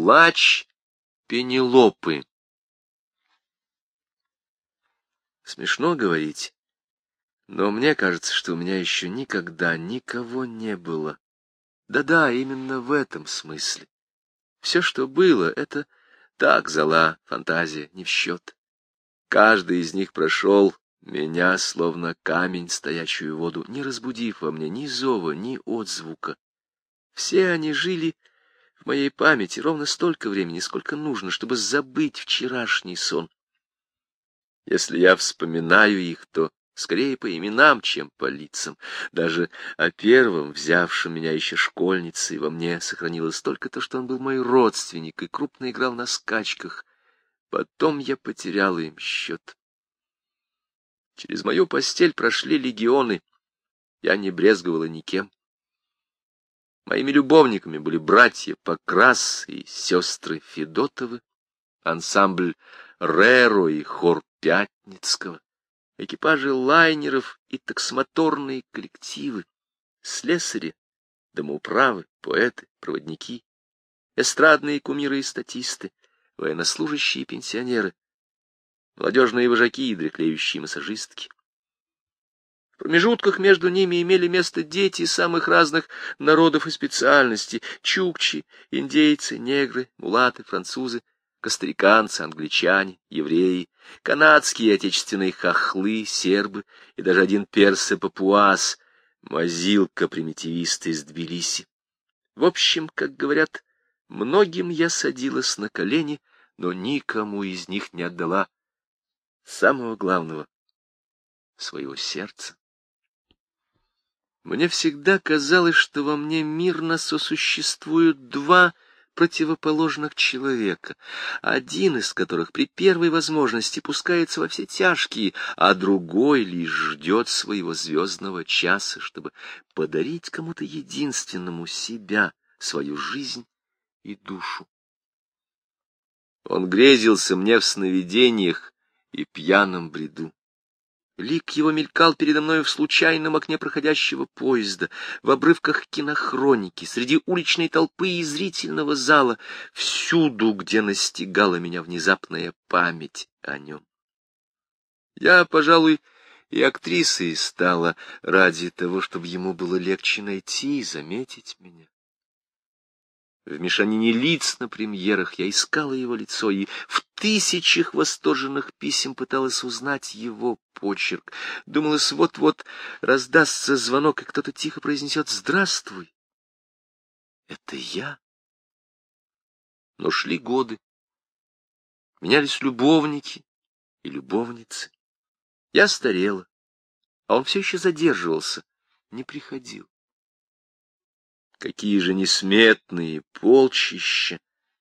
Плач Пенелопы. Смешно говорить, но мне кажется, что у меня еще никогда никого не было. Да-да, именно в этом смысле. Все, что было, это так, зала, фантазия, не в счет. Каждый из них прошел меня, словно камень, стоячую воду, не разбудив во мне ни зова, ни отзвука. Все они жили в моей памяти ровно столько времени, сколько нужно, чтобы забыть вчерашний сон. Если я вспоминаю их, то скорее по именам, чем по лицам. Даже о первом, взявшем меня еще школьницей, во мне сохранилось только то, что он был мой родственник и крупно играл на скачках. Потом я потеряла им счет. Через мою постель прошли легионы. Я не брезговала никем. Моими любовниками были братья Покрас и сестры Федотовы, ансамбль Реро и хор Пятницкого, экипажи лайнеров и таксомоторные коллективы, слесари, домоуправы, поэты, проводники, эстрадные кумиры и статисты, военнослужащие и пенсионеры, молодежные вожаки и дреклеющие массажистки. В промежутках между ними имели место дети самых разных народов и специальностей — чукчи, индейцы, негры, мулаты, французы, костариканцы, англичане, евреи, канадские отечественные хохлы, сербы и даже один перс и папуас, мазилка-примитивист из Тбилиси. В общем, как говорят, многим я садилась на колени, но никому из них не отдала самого главного — своего сердца. Мне всегда казалось, что во мне мирно сосуществуют два противоположных человека, один из которых при первой возможности пускается во все тяжкие, а другой лишь ждет своего звездного часа, чтобы подарить кому-то единственному себя, свою жизнь и душу. Он грезился мне в сновидениях и пьяном бреду. Лик его мелькал передо мной в случайном окне проходящего поезда, в обрывках кинохроники, среди уличной толпы и зрительного зала, всюду, где настигала меня внезапная память о нем. Я, пожалуй, и актрисой стала ради того, чтобы ему было легче найти и заметить меня. В мешанине лиц на премьерах я искала его лицо и в тысячах восторженных писем пыталась узнать его почерк. Думалось, вот-вот раздастся звонок, и кто-то тихо произнесет «Здравствуй». Это я. Но шли годы. Менялись любовники и любовницы. Я старела, а он все еще задерживался, не приходил. Какие же несметные полчища!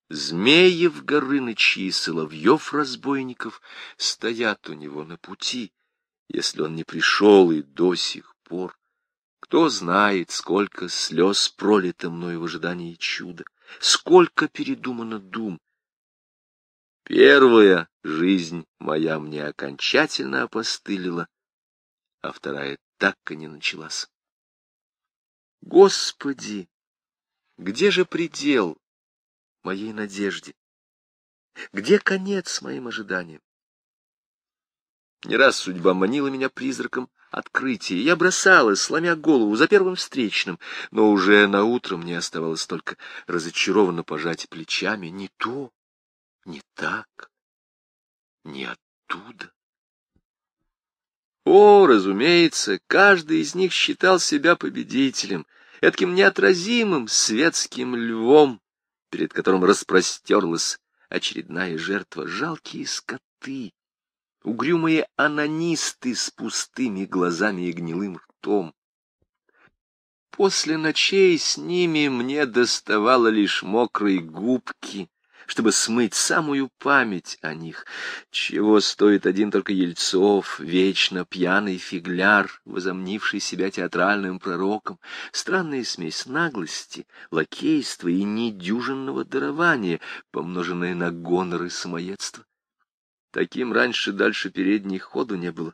Змеев Горынычи и Соловьев-разбойников стоят у него на пути, если он не пришел и до сих пор. Кто знает, сколько слез пролито мной в ожидании чуда, сколько передумано дум. Первая жизнь моя мне окончательно опостылила, а вторая так и не началась. Господи, где же предел моей надежде? Где конец моим ожиданиям? Не раз судьба манила меня призраком открытия. Я бросалась, сломя голову, за первым встречным, но уже на утро мне оставалось только разочарованно пожать плечами. Не то, не так, не оттуда. О, разумеется, каждый из них считал себя победителем, этким неотразимым светским львом, перед которым распростерлась очередная жертва, жалкие скоты, угрюмые анонисты с пустыми глазами и гнилым ртом. После ночей с ними мне доставало лишь мокрой губки, чтобы смыть самую память о них, чего стоит один только Ельцов, вечно пьяный фигляр, возомнивший себя театральным пророком, странная смесь наглости, лакейства и недюжинного дарования, помноженная на гонор и самоедство. Таким раньше дальше передней ходу не было.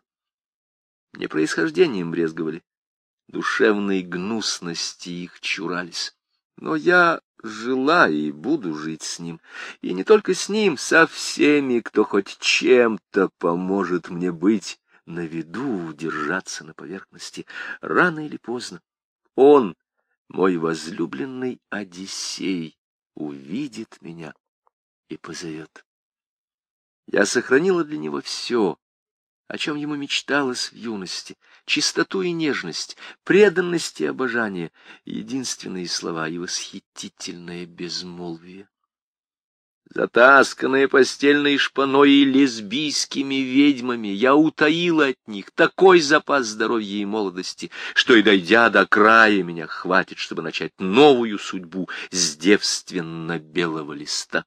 Не происхождением брезговали, душевной гнусности их чурались. Но я жила и буду жить с ним. И не только с ним, со всеми, кто хоть чем-то поможет мне быть на виду, держаться на поверхности. Рано или поздно он, мой возлюбленный Одиссей, увидит меня и позовет. Я сохранила для него все, о чем ему мечталось в юности, чистоту и нежность, преданность и обожание, единственные слова и восхитительное безмолвие. Затасканная постельной шпаной и лесбийскими ведьмами, я утаила от них такой запас здоровья и молодости, что и дойдя до края, меня хватит, чтобы начать новую судьбу с девственно-белого листа.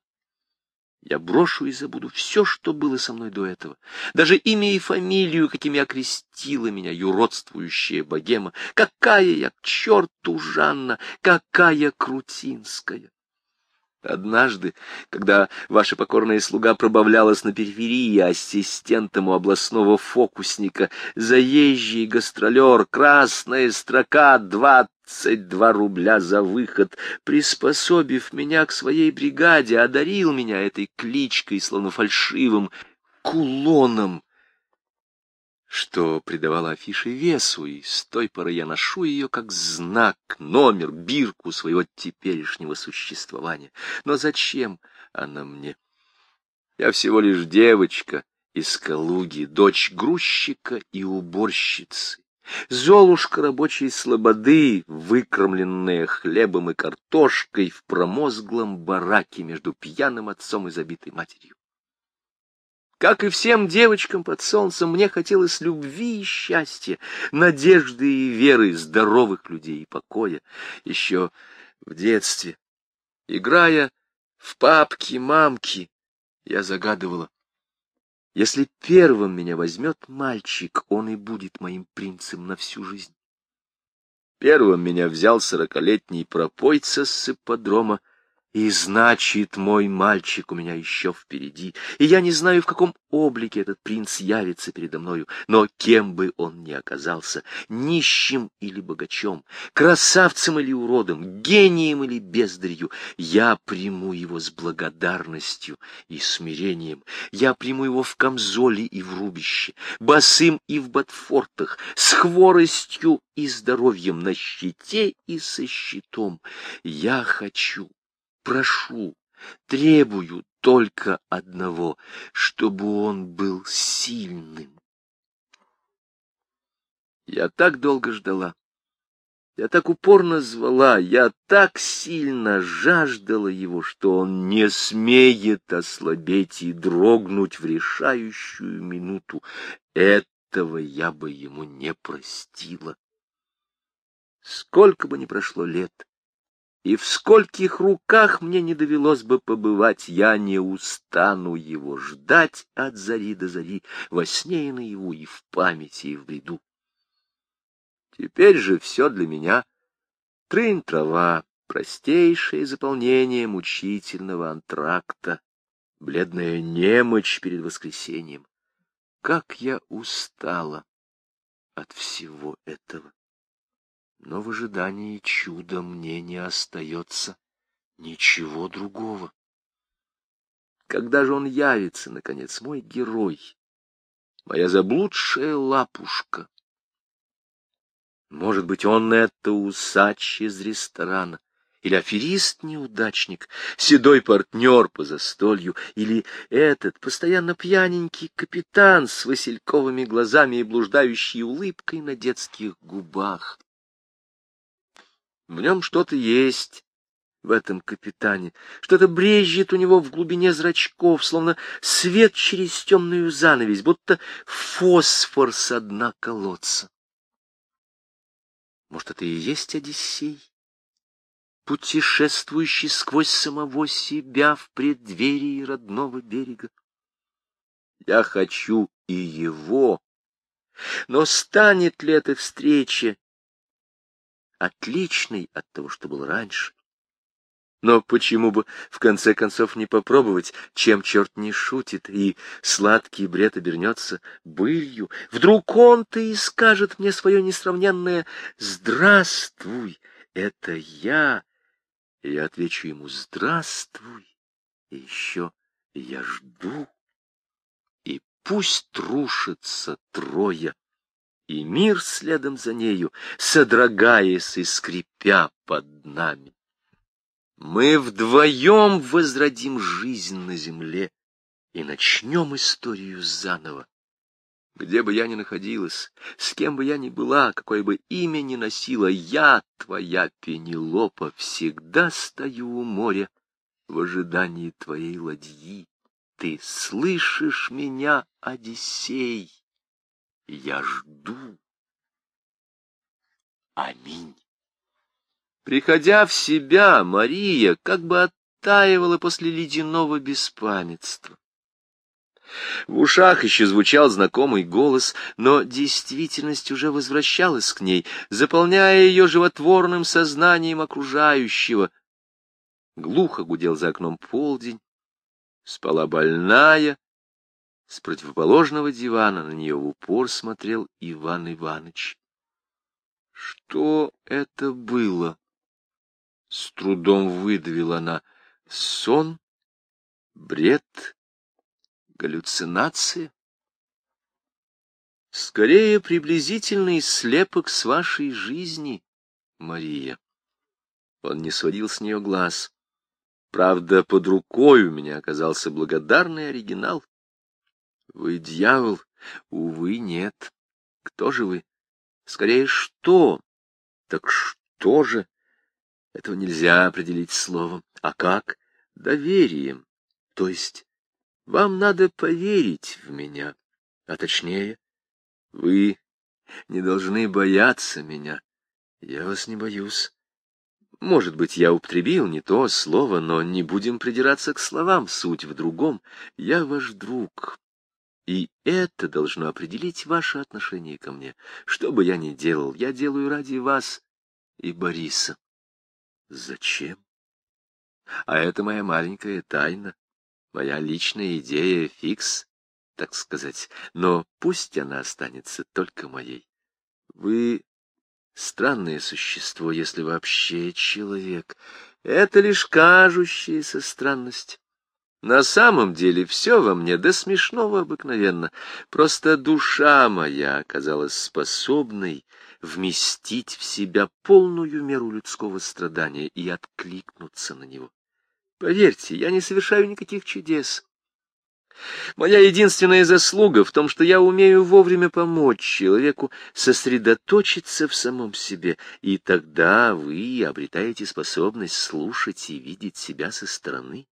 Я брошу и забуду все, что было со мной до этого. Даже имя и фамилию, какими окрестила меня юродствующая богема. Какая я к черту Жанна, какая Крутинская! Однажды, когда ваша покорная слуга пробавлялась на периферии ассистентом у областного фокусника, заезжий гастролер, красная строка, двадцать два рубля за выход, приспособив меня к своей бригаде, одарил меня этой кличкой, словно фальшивым кулоном, что придавало афише весу, и с той поры я ношу ее как знак, номер, бирку своего теперешнего существования. Но зачем она мне? Я всего лишь девочка из Калуги, дочь грузчика и уборщицы. Золушка рабочей слободы, выкормленная хлебом и картошкой в промозглом бараке между пьяным отцом и забитой матерью. Как и всем девочкам под солнцем, мне хотелось любви и счастья, надежды и веры, здоровых людей и покоя. Еще в детстве, играя в папки-мамки, я загадывала, если первым меня возьмет мальчик, он и будет моим принцем на всю жизнь. Первым меня взял сорокалетний пропойца с ипподрома, и значит, мой мальчик у меня еще впереди, и я не знаю, в каком облике этот принц явится передо мною, но кем бы он ни оказался, нищим или богачом, красавцем или уродом, гением или бездарью, я приму его с благодарностью и смирением, я приму его в камзоле и в рубище, босым и в ботфортах, с хворостью и здоровьем на щите и со щитом. Я хочу прошу, требую только одного, чтобы он был сильным. Я так долго ждала, я так упорно звала, я так сильно жаждала его, что он не смеет ослабеть и дрогнуть в решающую минуту. Этого я бы ему не простила. Сколько бы ни прошло лет, и в скольких руках мне не довелось бы побывать, я не устану его ждать от зари до зари, во сне и наяву, и в памяти, и в бреду. Теперь же все для меня трын трава, простейшее заполнение мучительного антракта, бледная немочь перед воскресением. Как я устала от всего этого! Но в ожидании чуда мне не остается ничего другого. Когда же он явится, наконец, мой герой, моя заблудшая лапушка? Может быть, он это усач из ресторана, или аферист-неудачник, седой партнер по застолью, или этот постоянно пьяненький капитан с васильковыми глазами и блуждающей улыбкой на детских губах. В нем что-то есть, в этом капитане. Что-то брежет у него в глубине зрачков, словно свет через темную занавесь, будто фосфор со дна колодца. Может, это и есть Одиссей, путешествующий сквозь самого себя в преддверии родного берега? Я хочу и его, но станет ли эта встреча отличный от того, что был раньше. Но почему бы, в конце концов, не попробовать, чем черт не шутит, и сладкий бред обернется былью? Вдруг он-то и скажет мне свое несравненное «Здравствуй, это я, И я отвечу ему «Здравствуй!» И еще «Я жду!» И пусть рушится Троя, и мир следом за нею, содрогаясь и скрипя под нами. Мы вдвоем возродим жизнь на земле и начнем историю заново. Где бы я ни находилась, с кем бы я ни была, какое бы имя ни носила, я, твоя Пенелопа, всегда стою у моря в ожидании твоей ладьи. Ты слышишь меня, Одиссей? Я жду. Аминь. Приходя в себя, Мария как бы оттаивала после ледяного беспамятства. В ушах еще звучал знакомый голос, но действительность уже возвращалась к ней, заполняя ее животворным сознанием окружающего. Глухо гудел за окном полдень, спала больная, с противоположного дивана на нее в упор смотрел Иван Иванович. Что это было? С трудом выдавила она. Сон? Бред? Галлюцинация? Скорее, приблизительный слепок с вашей жизни, Мария. Он не сводил с нее глаз. Правда, под рукой у меня оказался благодарный оригинал. Вы дьявол? Увы, нет. Кто же вы? Скорее, что? Так что же? Этого нельзя определить словом. А как? Доверием. То есть вам надо поверить в меня. А точнее, вы не должны бояться меня. Я вас не боюсь. Может быть, я употребил не то слово, но не будем придираться к словам, суть в другом. Я ваш друг, и это должно определить ваше отношение ко мне. Что бы я ни делал, я делаю ради вас и Бориса. Зачем? А это моя маленькая тайна, моя личная идея фикс, так сказать, но пусть она останется только моей. Вы странное существо, если вообще человек. Это лишь кажущаяся странность. На самом деле все во мне до смешного обыкновенно. Просто душа моя оказалась способной вместить в себя полную меру людского страдания и откликнуться на него. Поверьте, я не совершаю никаких чудес. Моя единственная заслуга в том, что я умею вовремя помочь человеку сосредоточиться в самом себе, и тогда вы обретаете способность слушать и видеть себя со стороны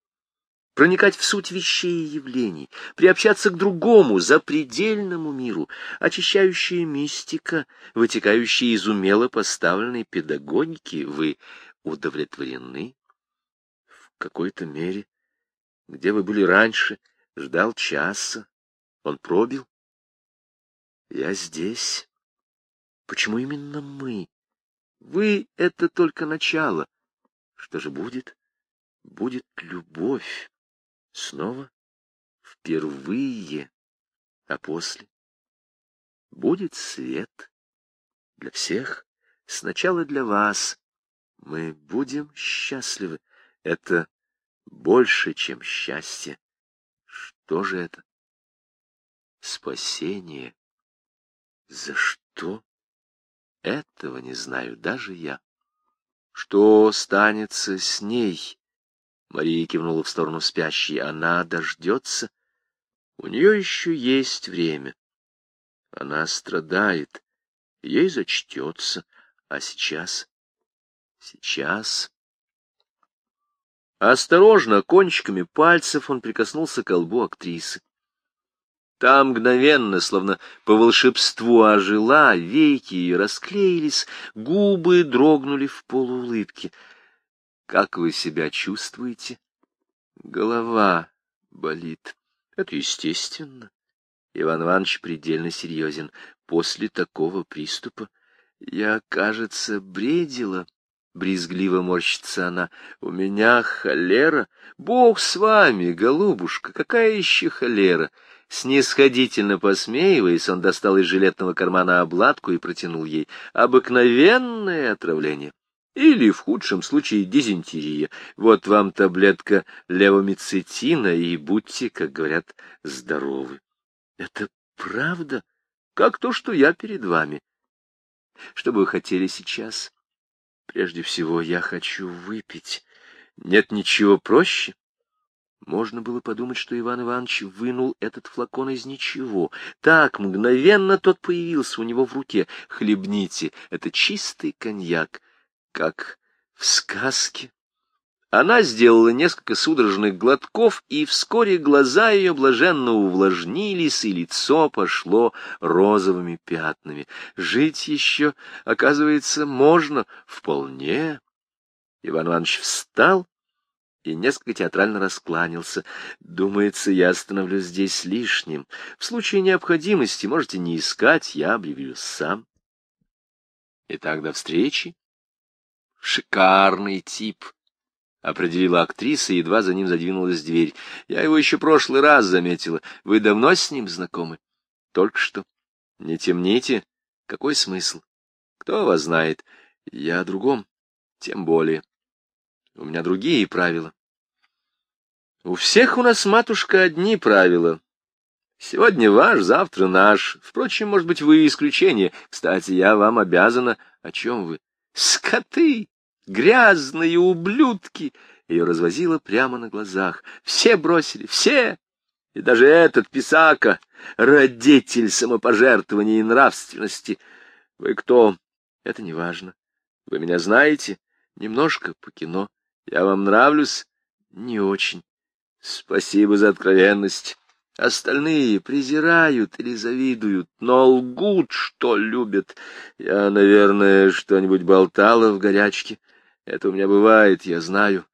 проникать в суть вещей и явлений, приобщаться к другому, запредельному миру, очищающая мистика, вытекающая из умело поставленной педагогики, вы удовлетворены? В какой-то мере, где вы были раньше, ждал часа, он пробил. Я здесь. Почему именно мы? Вы — это только начало. Что же будет? Будет любовь. Снова, впервые, а после будет свет для всех, сначала для вас. Мы будем счастливы. Это больше, чем счастье. Что же это? Спасение. За что? Этого не знаю даже я. Что станется с ней, Мария кивнула в сторону спящей. Она дождется. У нее еще есть время. Она страдает. Ей зачтется. А сейчас? Сейчас... Осторожно, кончиками пальцев он прикоснулся к колбу актрисы. Там мгновенно, словно по волшебству ожила, веки ее расклеились, губы дрогнули в полуулыбке — как вы себя чувствуете? Голова болит. Это естественно. Иван Иванович предельно серьезен. После такого приступа я, кажется, бредила. Брезгливо морщится она. У меня холера. Бог с вами, голубушка, какая еще холера? Снисходительно посмеиваясь, он достал из жилетного кармана обладку и протянул ей. Обыкновенное отравление. Или, в худшем случае, дизентерия. Вот вам таблетка левомицетина, и будьте, как говорят, здоровы. Это правда? Как то, что я перед вами. Что бы вы хотели сейчас? Прежде всего, я хочу выпить. Нет ничего проще? Можно было подумать, что Иван Иванович вынул этот флакон из ничего. Так, мгновенно тот появился у него в руке. Хлебните, это чистый коньяк, как в сказке. Она сделала несколько судорожных глотков, и вскоре глаза ее блаженно увлажнились, и лицо пошло розовыми пятнами. Жить еще, оказывается, можно вполне. Иван Иванович встал и несколько театрально раскланялся. Думается, я остановлюсь здесь лишним. В случае необходимости можете не искать, я объявлю сам. Итак, до встречи. Шикарный тип, — определила актриса, едва за ним задвинулась дверь. Я его еще прошлый раз заметила. Вы давно с ним знакомы? Только что. Не темните. Какой смысл? Кто вас знает? Я о другом. Тем более. У меня другие правила. У всех у нас, матушка, одни правила. Сегодня ваш, завтра наш. Впрочем, может быть, вы исключение. Кстати, я вам обязана. О чем вы? Скоты! Грязные ублюдки! Ее развозило прямо на глазах. Все бросили, все! И даже этот писака, родитель самопожертвования и нравственности. Вы кто? Это не важно. Вы меня знаете? Немножко по кино. Я вам нравлюсь? Не очень. Спасибо за откровенность. Остальные презирают или завидуют, но лгут, что любят. Я, наверное, что-нибудь болтала в горячке. Это у меня бывает, я знаю.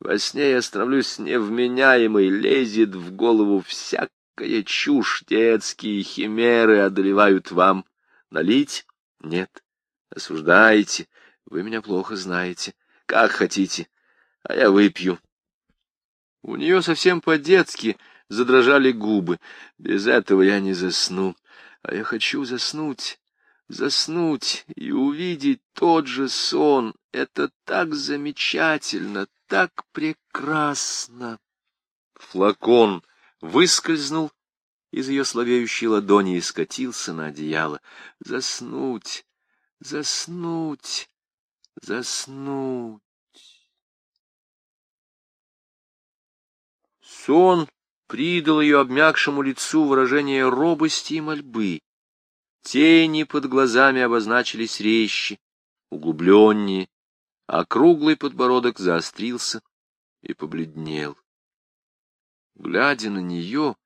Во сне я становлюсь невменяемой, лезет в голову всякая чушь, детские химеры одолевают вам. Налить? Нет. Осуждаете. Вы меня плохо знаете. Как хотите а я выпью. У нее совсем по-детски задрожали губы. Без этого я не засну. А я хочу заснуть, заснуть и увидеть тот же сон. Это так замечательно, так прекрасно. Флакон выскользнул из ее слабеющей ладони и скатился на одеяло. Заснуть, заснуть, заснуть. Сон придал ее обмякшему лицу выражение робости и мольбы. Тени под глазами обозначились резче, углубленнее, а круглый подбородок заострился и побледнел. Глядя на нее,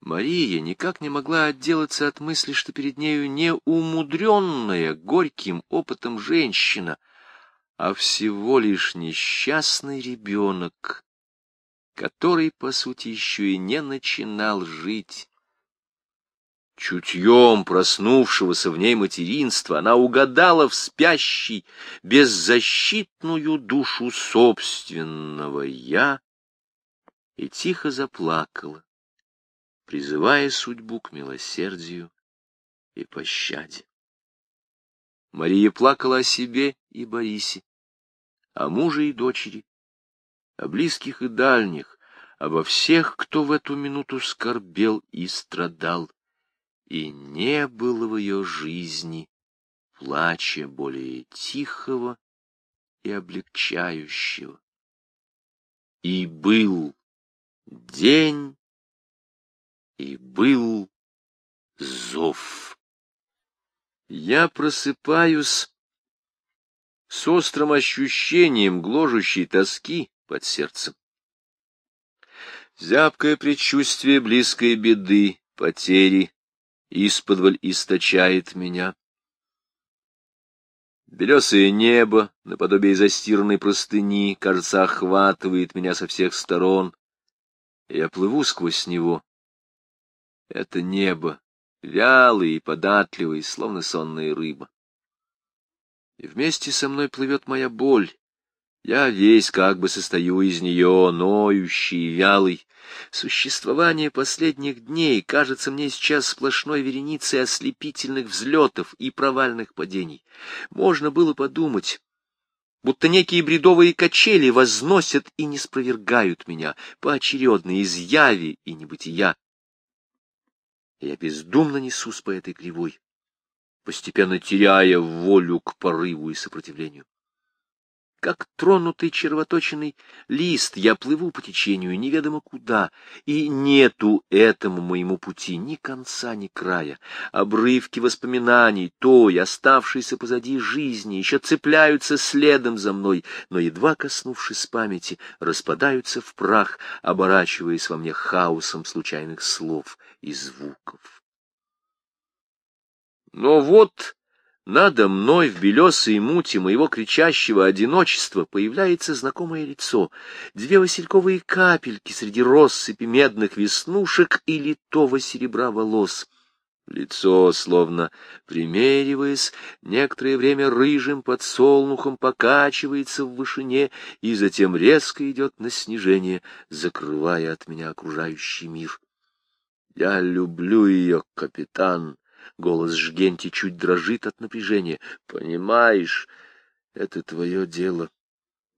Мария никак не могла отделаться от мысли, что перед нею не умудренная горьким опытом женщина, а всего лишь несчастный ребенок, который, по сути, еще и не начинал жить. Чутьем проснувшегося в ней материнства она угадала в спящей беззащитную душу собственного «я» и тихо заплакала, призывая судьбу к милосердию и пощаде. Мария плакала о себе и Борисе, о муже и дочери, о близких и дальних, обо всех, кто в эту минуту скорбел и страдал, и не было в ее жизни плача более тихого и облегчающего. И был день, и был зов. Я просыпаюсь с острым ощущением гложущей тоски, под сердцем. Зябкое предчувствие близкой беды, потери, исподволь источает меня. Белесое небо, наподобие застиранной простыни, кажется, охватывает меня со всех сторон. Я плыву сквозь него. Это небо, вялый и податливый, словно сонная рыба. И вместе со мной плывет моя боль, я весь как бы состою из нее, ноющий, вялый. Существование последних дней кажется мне сейчас сплошной вереницей ослепительных взлетов и провальных падений. Можно было подумать, будто некие бредовые качели возносят и не спровергают меня, поочередно из яви и небытия. Я бездумно несусь по этой кривой, постепенно теряя волю к порыву и сопротивлению. Как тронутый червоточиной лист, я плыву по течению неведомо куда, и нету этому моему пути ни конца, ни края. Обрывки воспоминаний, той, оставшейся позади жизни, еще цепляются следом за мной, но, едва коснувшись памяти, распадаются в прах, оборачиваясь во мне хаосом случайных слов и звуков. Но вот надо мной в белесой мути моего кричащего одиночества появляется знакомое лицо, две васильковые капельки среди россыпи медных веснушек и литого серебра волос. Лицо, словно примериваясь, некоторое время рыжим подсолнухом покачивается в вышине и затем резко идет на снижение, закрывая от меня окружающий мир. Я люблю ее, капитан, Голос Жгенти чуть дрожит от напряжения. Понимаешь, это твое дело.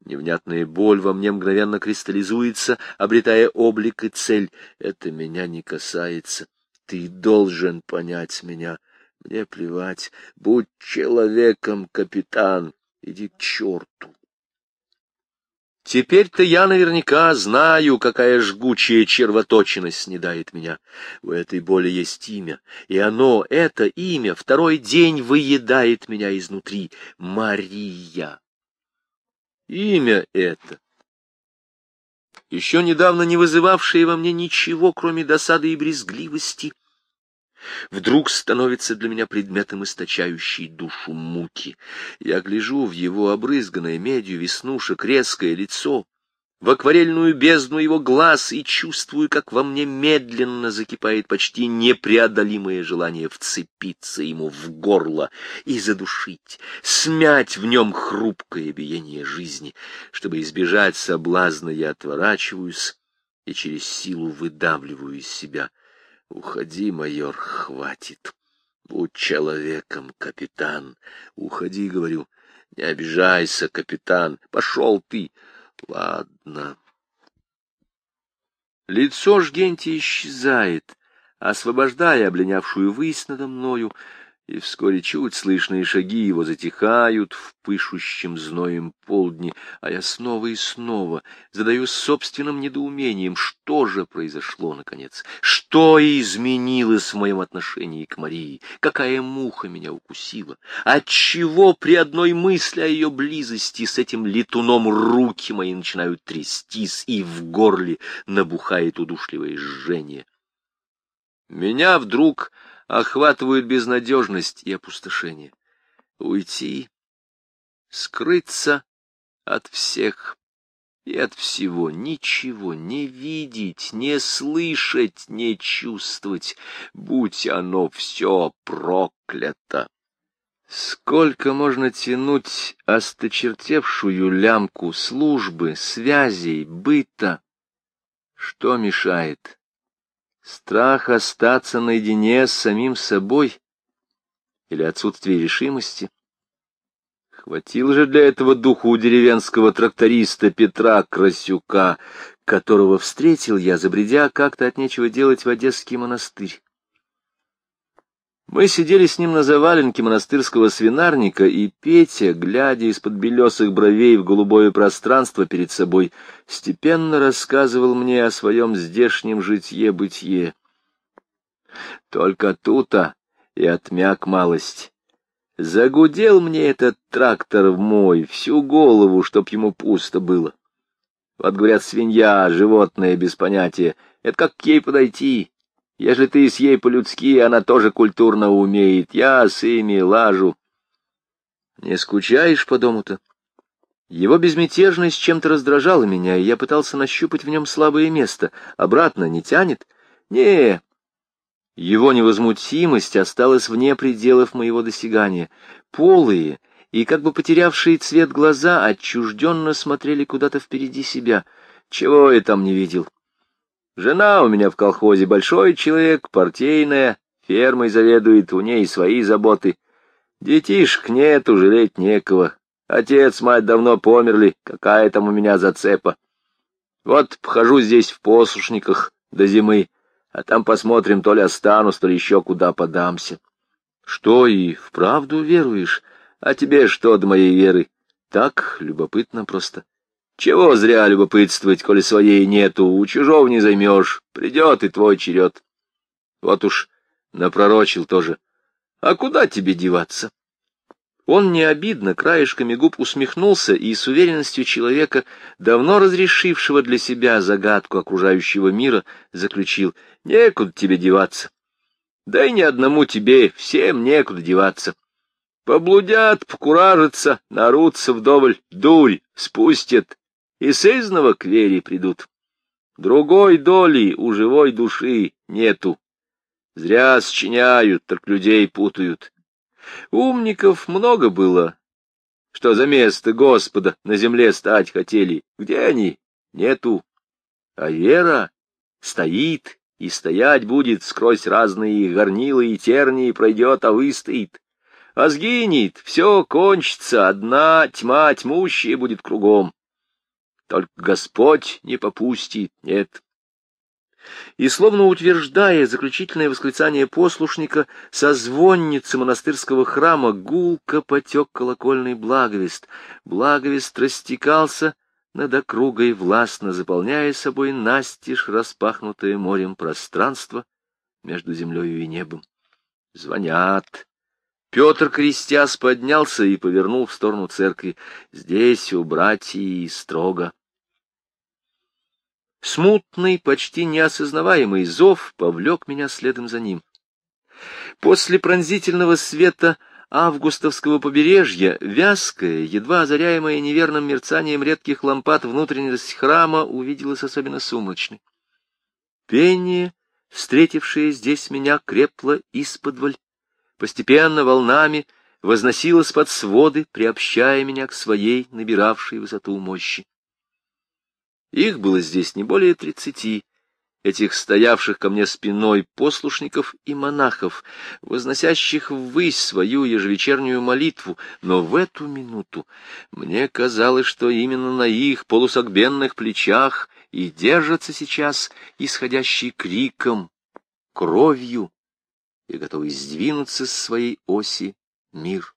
Невнятная боль во мне мгновенно кристаллизуется, обретая облик и цель. Это меня не касается. Ты должен понять меня. Мне плевать. Будь человеком, капитан. Иди к черту. Теперь-то я наверняка знаю, какая жгучая червоточина снедает меня. У этой боли есть имя, и оно, это имя, второй день выедает меня изнутри. Мария. Имя это, еще недавно не вызывавшее во мне ничего, кроме досады и брезгливости, вдруг становится для меня предметом источающей душу муки. Я гляжу в его обрызганное медью веснушек резкое лицо, в акварельную бездну его глаз и чувствую, как во мне медленно закипает почти непреодолимое желание вцепиться ему в горло и задушить, смять в нем хрупкое биение жизни. Чтобы избежать соблазна, я отворачиваюсь и через силу выдавливаю из себя — Уходи, майор, хватит. Будь человеком, капитан. Уходи, говорю. Не обижайся, капитан. Пошел ты. Ладно. Лицо Жгенти исчезает, освобождая обленявшую высь надо мною, и вскоре чуть слышные шаги его затихают в пышущем зноем полдне, а я снова и снова задаюсь собственным недоумением, что же произошло, наконец, что изменилось в моем отношении к Марии, какая муха меня укусила, отчего при одной мысли о ее близости с этим летуном руки мои начинают трястись, и в горле набухает удушливое жжение. Меня вдруг охватывают безнадежность и опустошение. Уйти, скрыться от всех и от всего, ничего не видеть, не слышать, не чувствовать, будь оно все проклято. Сколько можно тянуть осточертевшую лямку службы, связей, быта? Что мешает? Страх остаться наедине с самим собой или отсутствие решимости. Хватило же для этого духу у деревенского тракториста Петра Красюка, которого встретил я, забредя как-то от нечего делать в Одесский монастырь. Мы сидели с ним на заваленке монастырского свинарника, и Петя, глядя из-под белесых бровей в голубое пространство перед собой, степенно рассказывал мне о своем здешнем житье-бытие. Только тут-то и отмяк малость. Загудел мне этот трактор в мой, всю голову, чтоб ему пусто было. Вот, говорят, свинья, животное без понятия, это как к ей подойти? Ежели ты с ей по-людски, она тоже культурно умеет. Я с ими лажу. Не скучаешь по дому-то? Его безмятежность чем-то раздражала меня, и я пытался нащупать в нем слабое место. Обратно не тянет? Не. Его невозмутимость осталась вне пределов моего досягания. Полые и как бы потерявшие цвет глаза отчужденно смотрели куда-то впереди себя. Чего я там не видел? Жена у меня в колхозе большой человек, партийная, фермой заведует, у ней свои заботы. Детишек нету, жалеть некого. Отец, мать давно померли, какая там у меня зацепа. Вот похожу здесь в послушниках до зимы, а там посмотрим, то ли останусь, то ли еще куда подамся. Что, и вправду веруешь? А тебе что до моей веры? Так, любопытно просто. Чего зря любопытствовать, коли своей нету, у чужого не займешь, придет и твой черед. Вот уж напророчил тоже. А куда тебе деваться? Он не обидно краешками губ усмехнулся и с уверенностью человека, давно разрешившего для себя загадку окружающего мира, заключил «Некуда тебе деваться». Да и ни одному тебе, всем некуда деваться. Поблудят, покуражатся, нарутся вдоволь, дурь спустят, и сызного к вере придут. Другой доли у живой души нету. Зря счиняют, так людей путают. Умников много было, что за место Господа на земле стать хотели. Где они? Нету. А вера стоит и стоять будет сквозь разные горнилы и тернии пройдет, а выстоит. А сгинет, все кончится, одна тьма тьмущая будет кругом. Только Господь не попустит, нет. И, словно утверждая заключительное восклицание послушника, со звонницы монастырского храма гулко потек колокольный благовест. Благовест растекался над округой, властно заполняя собой настежь распахнутое морем пространство между землею и небом. Звонят. Петр, крестясь, поднялся и повернул в сторону церкви. Здесь у братьев строго. Смутный, почти неосознаваемый зов повлек меня следом за ним. После пронзительного света августовского побережья вязкая, едва озаряемая неверным мерцанием редких лампад внутренность храма увиделась особенно сумрачной. Пение, встретившее здесь меня, крепло исподволь, постепенно волнами возносилось под своды, приобщая меня к своей набиравшей высоту мощи. Их было здесь не более тридцати, этих стоявших ко мне спиной послушников и монахов, возносящих ввысь свою ежевечернюю молитву, но в эту минуту мне казалось, что именно на их полусогбенных плечах и держится сейчас исходящий криком, кровью и готовый сдвинуться с своей оси мир.